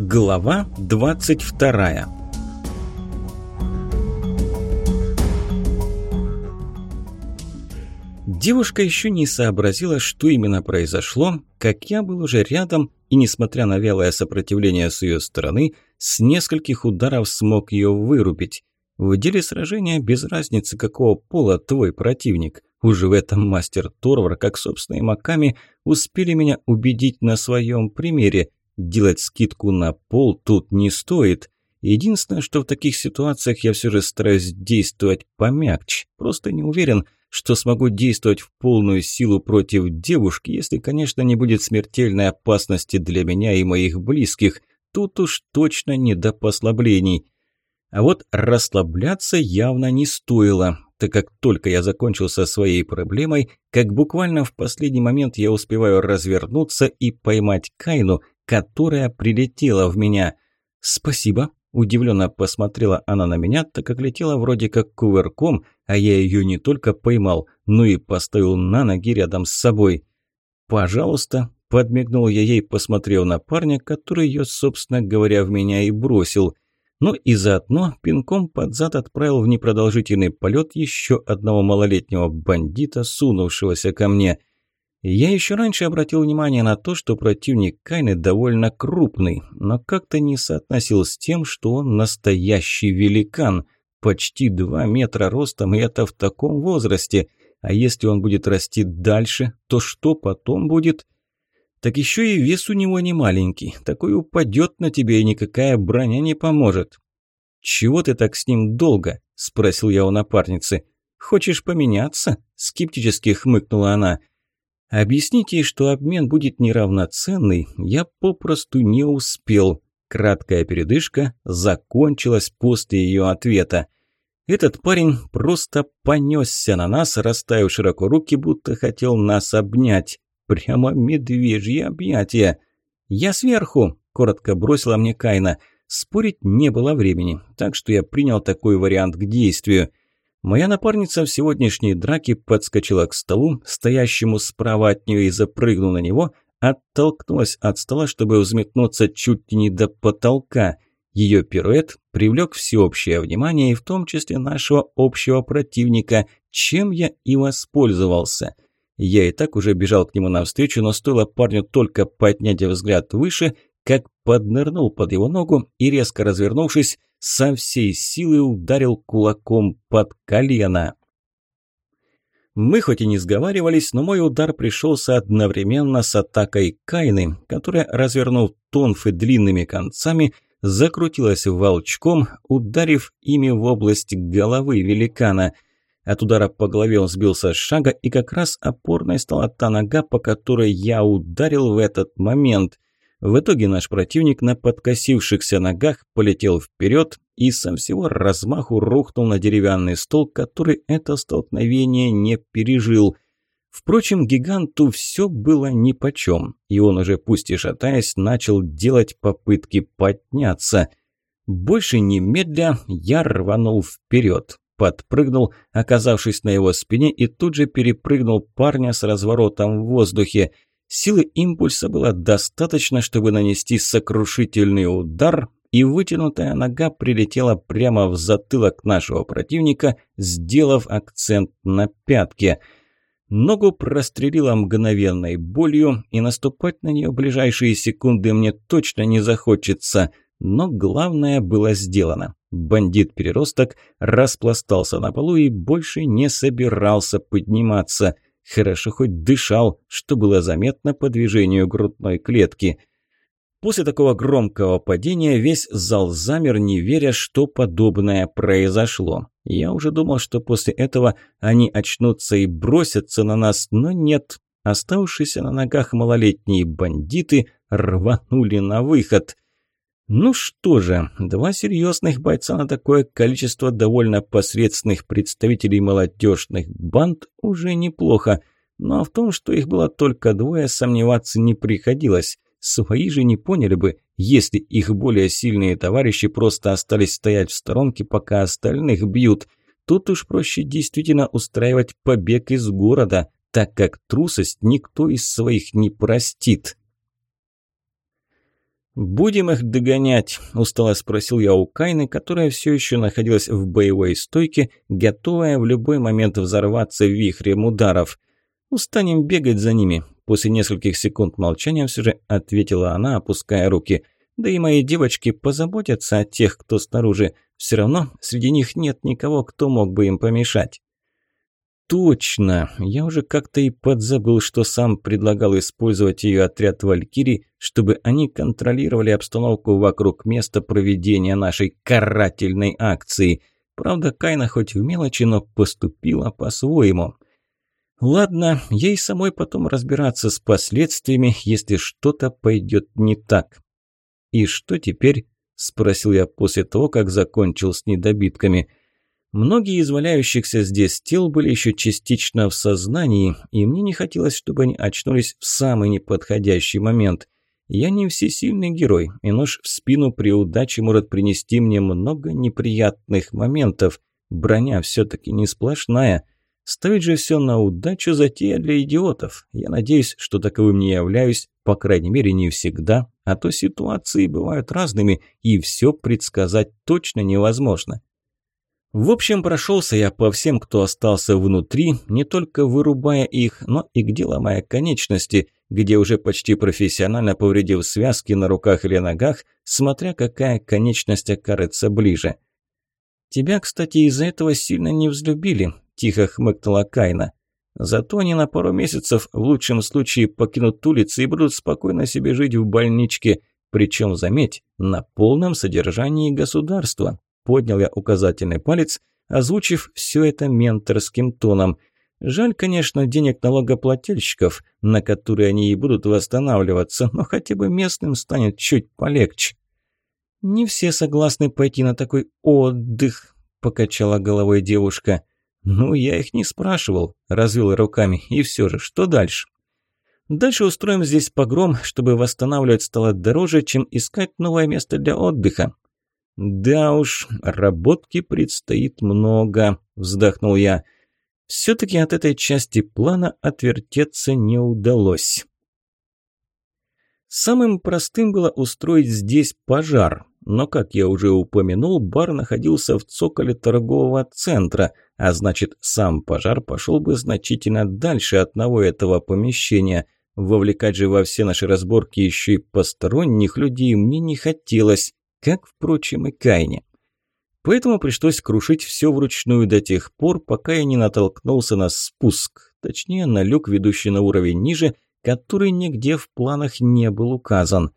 Глава 22 Девушка еще не сообразила, что именно произошло, как я был уже рядом и, несмотря на вялое сопротивление с ее стороны, с нескольких ударов смог ее вырубить. В деле сражения без разницы, какого пола твой противник. Уже в этом мастер Торвар, как собственные маками, успели меня убедить на своем примере. Делать скидку на пол тут не стоит. Единственное, что в таких ситуациях я все же стараюсь действовать помягче. Просто не уверен, что смогу действовать в полную силу против девушки, если, конечно, не будет смертельной опасности для меня и моих близких. Тут уж точно не до послаблений. А вот расслабляться явно не стоило, так как только я закончил со своей проблемой, как буквально в последний момент я успеваю развернуться и поймать Кайну, которая прилетела в меня. «Спасибо», – удивленно посмотрела она на меня, так как летела вроде как кувырком, а я ее не только поймал, но и поставил на ноги рядом с собой. «Пожалуйста», – подмигнул я ей, посмотрев на парня, который ее, собственно говоря, в меня и бросил – но и заодно пинком под зад отправил в непродолжительный полет еще одного малолетнего бандита, сунувшегося ко мне. Я еще раньше обратил внимание на то, что противник Кайны довольно крупный, но как-то не соотносил с тем, что он настоящий великан. Почти два метра ростом, и это в таком возрасте. А если он будет расти дальше, то что потом будет – так еще и вес у него не маленький. Такой упадет на тебе, и никакая броня не поможет. «Чего ты так с ним долго?» – спросил я у напарницы. «Хочешь поменяться?» – скептически хмыкнула она. Объяснить ей, что обмен будет неравноценный, я попросту не успел. Краткая передышка закончилась после ее ответа. Этот парень просто понесся на нас, расставив широко руки, будто хотел нас обнять. Прямо медвежье объятия. «Я сверху!» – коротко бросила мне Кайна. Спорить не было времени, так что я принял такой вариант к действию. Моя напарница в сегодняшней драке подскочила к столу, стоящему справа от нее, и запрыгнула на него, оттолкнулась от стола, чтобы взметнуться чуть не до потолка. Ее пируэт привлек всеобщее внимание, и в том числе нашего общего противника, чем я и воспользовался – я и так уже бежал к нему навстречу, но стоило парню только поднять взгляд выше, как поднырнул под его ногу и, резко развернувшись, со всей силы ударил кулаком под колено. Мы хоть и не сговаривались, но мой удар пришелся одновременно с атакой Кайны, которая, развернув тонфы длинными концами, закрутилась волчком, ударив ими в область головы великана – от удара по голове он сбился с шага, и как раз опорной стала та нога, по которой я ударил в этот момент. В итоге наш противник на подкосившихся ногах полетел вперед и со всего размаху рухнул на деревянный стол, который это столкновение не пережил. Впрочем, гиганту все было нипочем, и он уже, пусть и шатаясь, начал делать попытки подняться. Больше немедля я рванул вперед подпрыгнул, оказавшись на его спине, и тут же перепрыгнул парня с разворотом в воздухе. Силы импульса было достаточно, чтобы нанести сокрушительный удар, и вытянутая нога прилетела прямо в затылок нашего противника, сделав акцент на пятке. Ногу прострелила мгновенной болью, и наступать на нее ближайшие секунды мне точно не захочется – но главное было сделано. Бандит-переросток распластался на полу и больше не собирался подниматься. Хорошо хоть дышал, что было заметно по движению грудной клетки. После такого громкого падения весь зал замер, не веря, что подобное произошло. Я уже думал, что после этого они очнутся и бросятся на нас, но нет. Оставшиеся на ногах малолетние бандиты рванули на выход – ну что же, два серьезных бойца на такое количество довольно посредственных представителей молодежных банд уже неплохо. Но в том, что их было только двое, сомневаться не приходилось. Свои же не поняли бы, если их более сильные товарищи просто остались стоять в сторонке, пока остальных бьют. Тут уж проще действительно устраивать побег из города, так как трусость никто из своих не простит. «Будем их догонять», – устало спросил я у Кайны, которая все еще находилась в боевой стойке, готовая в любой момент взорваться вихрем ударов. «Устанем бегать за ними», – после нескольких секунд молчания все же ответила она, опуская руки. «Да и мои девочки позаботятся о тех, кто снаружи. Все равно среди них нет никого, кто мог бы им помешать». Точно! Я уже как-то и подзабыл, что сам предлагал использовать ее отряд Валькирий, чтобы они контролировали обстановку вокруг места проведения нашей карательной акции. Правда, Кайна хоть в мелочи, но поступила по-своему. Ладно, ей самой потом разбираться с последствиями, если что-то пойдет не так. «И что теперь?» – спросил я после того, как закончил с недобитками – Многие из валяющихся здесь тел были еще частично в сознании, и мне не хотелось, чтобы они очнулись в самый неподходящий момент. Я не всесильный герой, и нож в спину при удаче может принести мне много неприятных моментов. Броня все-таки не сплошная. Ставить же все на удачу затея для идиотов. Я надеюсь, что таковым не являюсь, по крайней мере, не всегда, а то ситуации бывают разными, и все предсказать точно невозможно. В общем, прошелся я по всем, кто остался внутри, не только вырубая их, но и где ломая конечности, где уже почти профессионально повредив связки на руках или ногах, смотря какая конечность окажется ближе. «Тебя, кстати, из-за этого сильно не взлюбили», – тихо хмыкнула Кайна. «Зато они на пару месяцев в лучшем случае покинут улицы и будут спокойно себе жить в больничке, причем, заметь, на полном содержании государства». Поднял я указательный палец, озвучив все это менторским тоном. Жаль, конечно, денег налогоплательщиков, на которые они и будут восстанавливаться, но хотя бы местным станет чуть полегче. «Не все согласны пойти на такой отдых», – покачала головой девушка. «Ну, я их не спрашивал», – развел руками. «И все же, что дальше?» «Дальше устроим здесь погром, чтобы восстанавливать стало дороже, чем искать новое место для отдыха. «Да уж, работки предстоит много», – вздохнул я. «Все-таки от этой части плана отвертеться не удалось». Самым простым было устроить здесь пожар, но, как я уже упомянул, бар находился в цоколе торгового центра, а значит, сам пожар пошел бы значительно дальше одного этого помещения. Вовлекать же во все наши разборки еще и посторонних людей мне не хотелось как, впрочем, и Кайне. Поэтому пришлось крушить все вручную до тех пор, пока я не натолкнулся на спуск, точнее на люк, ведущий на уровень ниже, который нигде в планах не был указан.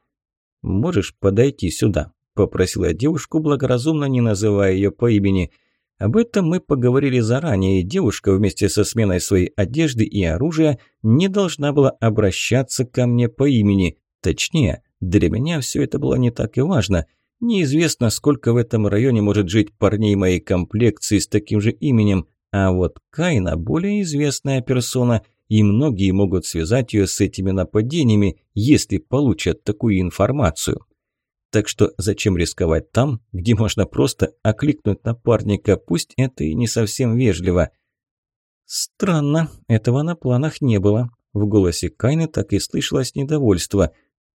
«Можешь подойти сюда?» – попросила девушку, благоразумно не называя ее по имени. Об этом мы поговорили заранее, и девушка вместе со сменой своей одежды и оружия не должна была обращаться ко мне по имени. Точнее, для меня все это было не так и важно – Неизвестно, сколько в этом районе может жить парней моей комплекции с таким же именем, а вот Кайна – более известная персона, и многие могут связать ее с этими нападениями, если получат такую информацию. Так что зачем рисковать там, где можно просто окликнуть напарника, пусть это и не совсем вежливо. Странно, этого на планах не было. В голосе Кайны так и слышалось недовольство.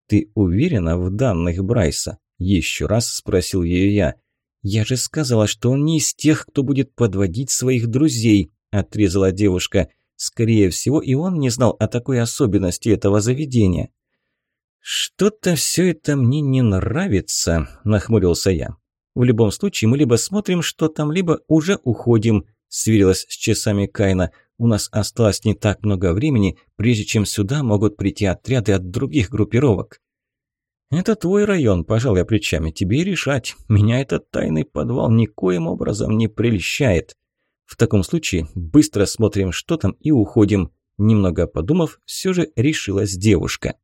Ты уверена в данных Брайса? Еще раз спросил ее я. «Я же сказала, что он не из тех, кто будет подводить своих друзей», отрезала девушка. «Скорее всего, и он не знал о такой особенности этого заведения». «Что-то все это мне не нравится», – нахмурился я. «В любом случае, мы либо смотрим, что там, либо уже уходим», – сверилась с часами Кайна. «У нас осталось не так много времени, прежде чем сюда могут прийти отряды от других группировок». «Это твой район, пожал я плечами, тебе и решать. Меня этот тайный подвал никоим образом не прельщает. В таком случае быстро смотрим, что там, и уходим». Немного подумав, все же решилась девушка.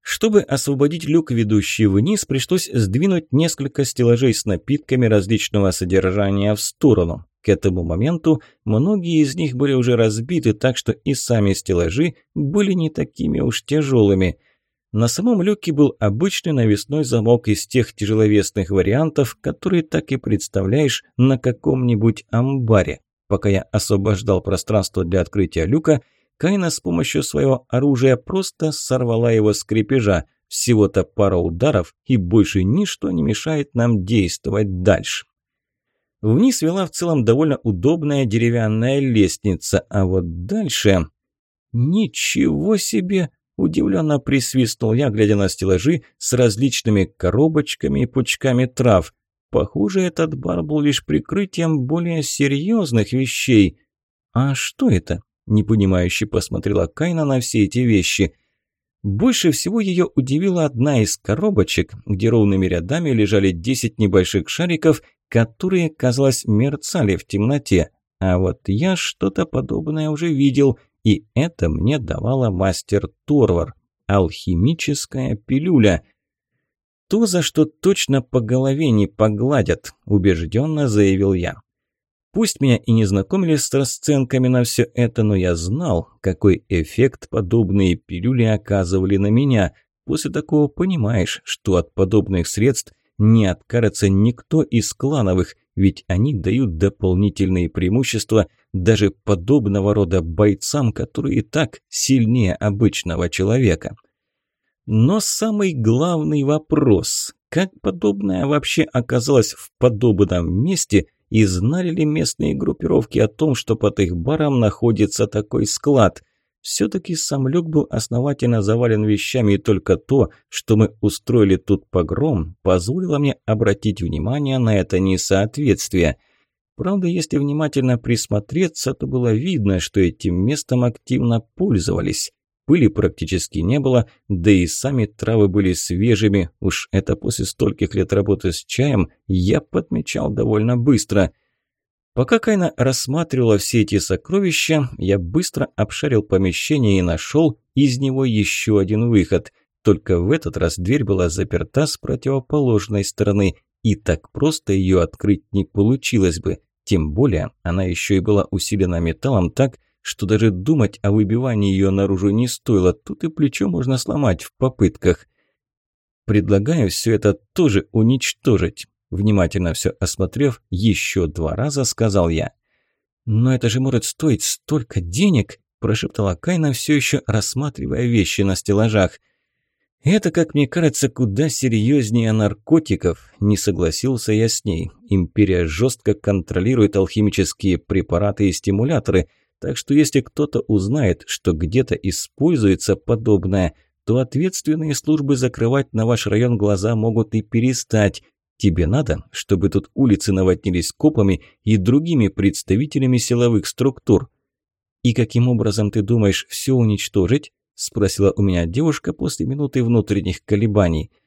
Чтобы освободить люк, ведущий вниз, пришлось сдвинуть несколько стеллажей с напитками различного содержания в сторону. К этому моменту многие из них были уже разбиты, так что и сами стеллажи были не такими уж тяжелыми – на самом люке был обычный навесной замок из тех тяжеловесных вариантов, которые так и представляешь на каком-нибудь амбаре. Пока я освобождал пространство для открытия люка, Кайна с помощью своего оружия просто сорвала его с крепежа. Всего-то пара ударов, и больше ничто не мешает нам действовать дальше. Вниз вела в целом довольно удобная деревянная лестница, а вот дальше... «Ничего себе!» – удивленно присвистнул я, глядя на стеллажи с различными коробочками и пучками трав. Похоже, этот бар был лишь прикрытием более серьезных вещей. «А что это?» – непонимающе посмотрела Кайна на все эти вещи. Больше всего ее удивила одна из коробочек, где ровными рядами лежали 10 небольших шариков, которые, казалось, мерцали в темноте. А вот я что-то подобное уже видел, и это мне давала мастер Торвар. Алхимическая пилюля. То, за что точно по голове не погладят, убежденно заявил я. Пусть меня и не знакомили с расценками на все это, но я знал, какой эффект подобные пилюли оказывали на меня. После такого понимаешь, что от подобных средств не откажется никто из клановых, ведь они дают дополнительные преимущества даже подобного рода бойцам, которые и так сильнее обычного человека. Но самый главный вопрос – как подобное вообще оказалось в подобном месте – и знали ли местные группировки о том, что под их баром находится такой склад? Все-таки сам люк был основательно завален вещами, и только то, что мы устроили тут погром, позволило мне обратить внимание на это несоответствие. Правда, если внимательно присмотреться, то было видно, что этим местом активно пользовались. Пыли практически не было, да и сами травы были свежими. Уж это после стольких лет работы с чаем я подмечал довольно быстро. Пока Кайна рассматривала все эти сокровища, я быстро обшарил помещение и нашел из него еще один выход. Только в этот раз дверь была заперта с противоположной стороны, и так просто ее открыть не получилось бы. Тем более она еще и была усилена металлом так, что даже думать о выбивании ее наружу не стоило, тут и плечо можно сломать в попытках. Предлагаю все это тоже уничтожить. Внимательно все осмотрев, еще два раза сказал я. «Но это же может стоить столько денег!» – прошептала Кайна, все еще рассматривая вещи на стеллажах. «Это, как мне кажется, куда серьезнее наркотиков», – не согласился я с ней. «Империя жестко контролирует алхимические препараты и стимуляторы – так что если кто-то узнает, что где-то используется подобное, то ответственные службы закрывать на ваш район глаза могут и перестать. Тебе надо, чтобы тут улицы наводнились копами и другими представителями силовых структур. «И каким образом ты думаешь все уничтожить?» – спросила у меня девушка после минуты внутренних колебаний –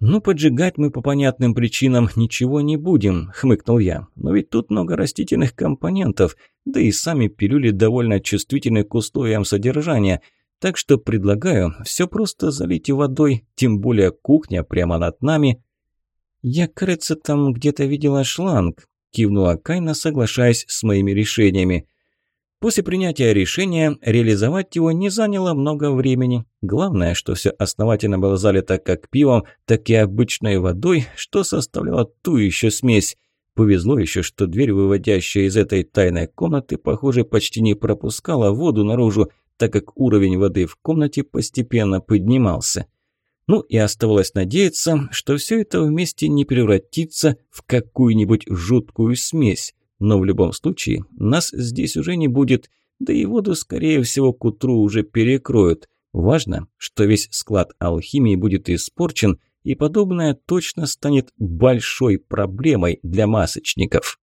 «Ну, поджигать мы по понятным причинам ничего не будем», – хмыкнул я. «Но ведь тут много растительных компонентов, да и сами пилюли довольно чувствительны к условиям содержания. Так что предлагаю все просто залить водой, тем более кухня прямо над нами». «Я, кажется, там где-то видела шланг», – кивнула Кайна, соглашаясь с моими решениями. После принятия решения реализовать его не заняло много времени. Главное, что все основательно было залито как пивом, так и обычной водой, что составляло ту еще смесь. Повезло еще, что дверь, выводящая из этой тайной комнаты, похоже, почти не пропускала воду наружу, так как уровень воды в комнате постепенно поднимался. Ну и оставалось надеяться, что все это вместе не превратится в какую-нибудь жуткую смесь. Но в любом случае, нас здесь уже не будет, да и воду, скорее всего, к утру уже перекроют. Важно, что весь склад алхимии будет испорчен, и подобное точно станет большой проблемой для масочников.